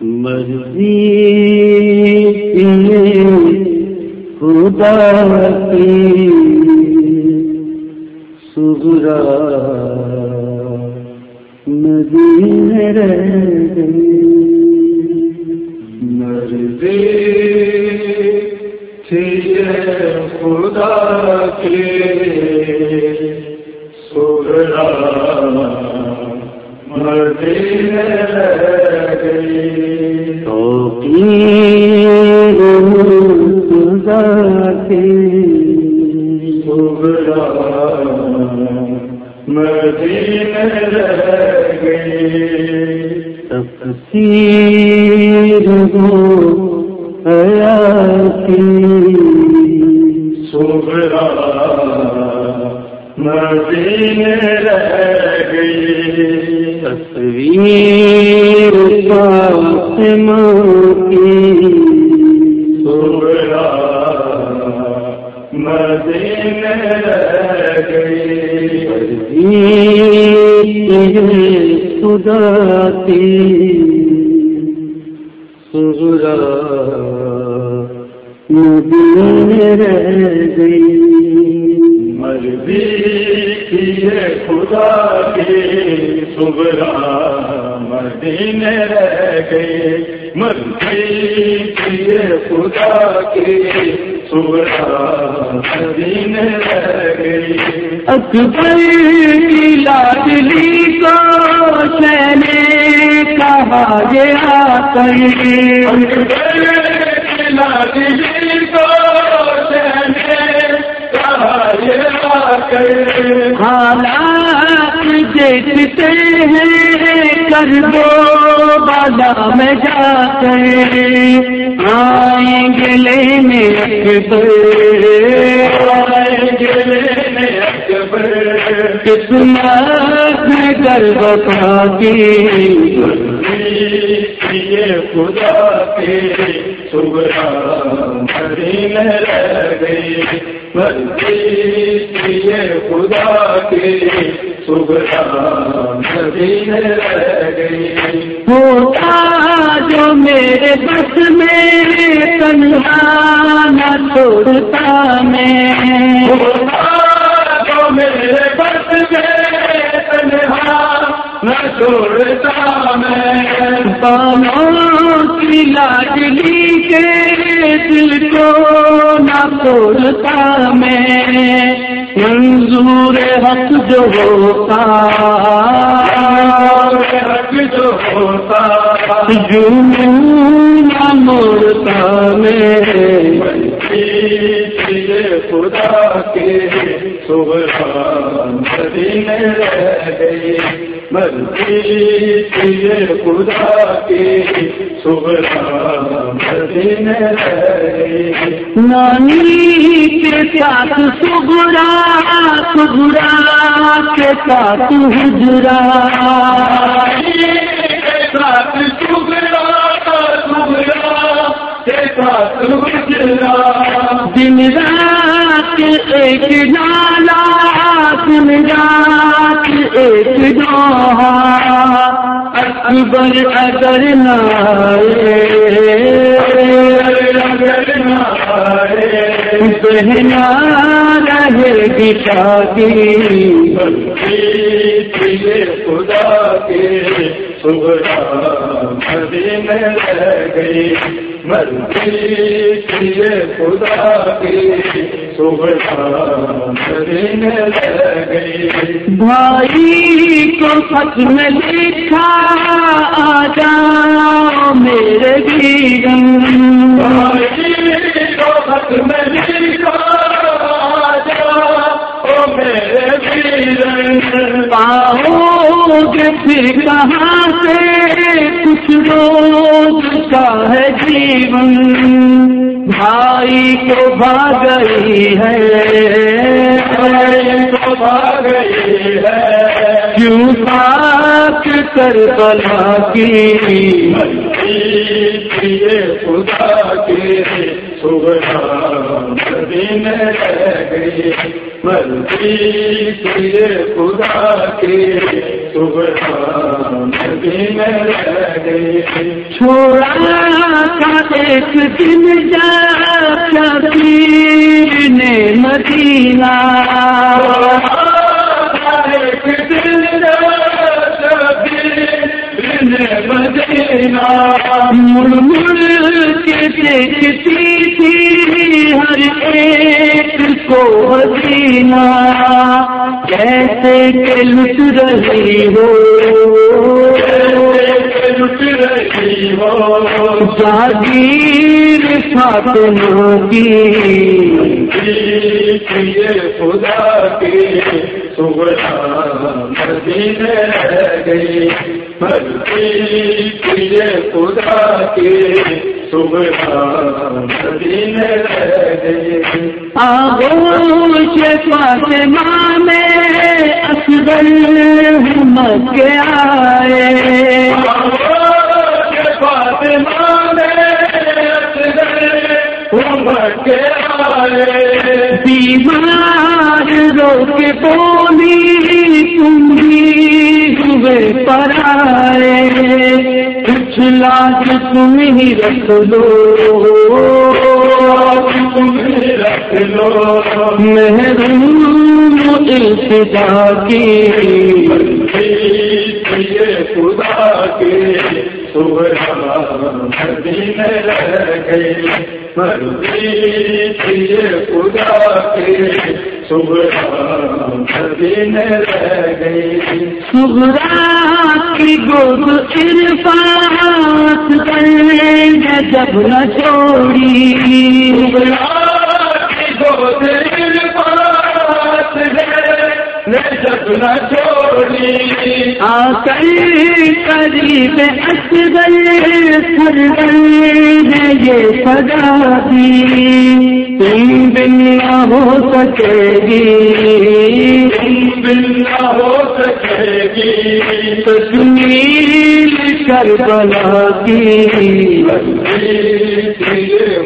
مرضی خدا کی سغرا ندی رہ گئی مرضی تھی خدا کی سغرا مرضی تفسیر مدین رہ گئی۔ تصویر فاطمہ کی۔ سبرا مدین رہ گئی۔ خدا کی مدین رہ گئی مرضی کی خدا کی سبرا مدین رہ گئی مرضی کی خدا کی۔ سبرا مدین رہ گئی۔ اکبر کی لاڈلی کو چنے کہا گیا حالات دیکھتے ہیں کر دو بالا میں جا کر آئیں گے لینے اکبر۔ قسمت میں گرب کی خدا کے سبرا مدین رہ گئی مرضی خدا کے ہوتا جو میرے بس میں تنہا نہ چھوڑتا میں۔ جو میرے بس میں تنہا نہ چھوڑتا میں۔ بانوں کی لاڈلی کے دل کو نہ توڑتا میں۔ منظور حق جو ہوتا حق جو ہوتا جنون نہ میں خدا کے سبرا مدین رہ گئی مرضی خدا کے سبرا نانی کے ساتھ سگڑا سگڑا کے ساتھ ہجرا ساتھ دن رات ایک نالا، دن رات ایک دوہا اکبر اگر بہنا رہے گی شادی خدا کے سبرا مدین رہ گئی مرضی خدا کے سبرا مدین رہ گئی بھائی کو خط میں لکھا آ جاؤ میرے بیگم بھائی کو بھاگ گئی ہے۔ کیوں پاک کر بلا کی خدا کے مدین رہ گئی مرضی خدا کے مدین رہ گئی چھوڑا کا ایک دن جا نے مدینہ۔ مڑ مڑ کے دیکھتی کو مدینہ کیسے کہ لٹ رہی ہو؟ لٹ رہی ہو جاگیر فاطمہ کی خدا کے۔ سبرا مدینے رہ گئی مرضی خدا کے سبرا مدینے رہ گئی آگوش فاطمہ میں اصغر ہم کے آئے۔ بیمار رو کے بولی تم بھی ہوئے پر آئے۔ کچھ لاج تم ہی رکھ لو۔ رکھ لو محروم التجا کی۔ خدا کے سبرا مدینے گئی خدا کے سبرا مدینے رہ گئی سغرا کی گود عرفات جب نہ چھوڑی۔ جب نہ چھوڑی آ قریب اصغر سرور ہے یہ سدا دی تم بن نہ ہو سکے گی بنا ہو سکے گی تجمیل کربلا کی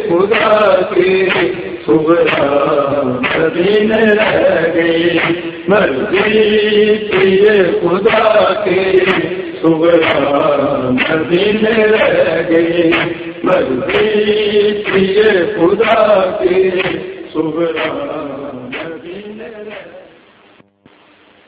خدا کے سبرا مدینے رہ گئی مرضی خدا کے سبرا مدینے رہ گئی مرضی خدا کے سبرا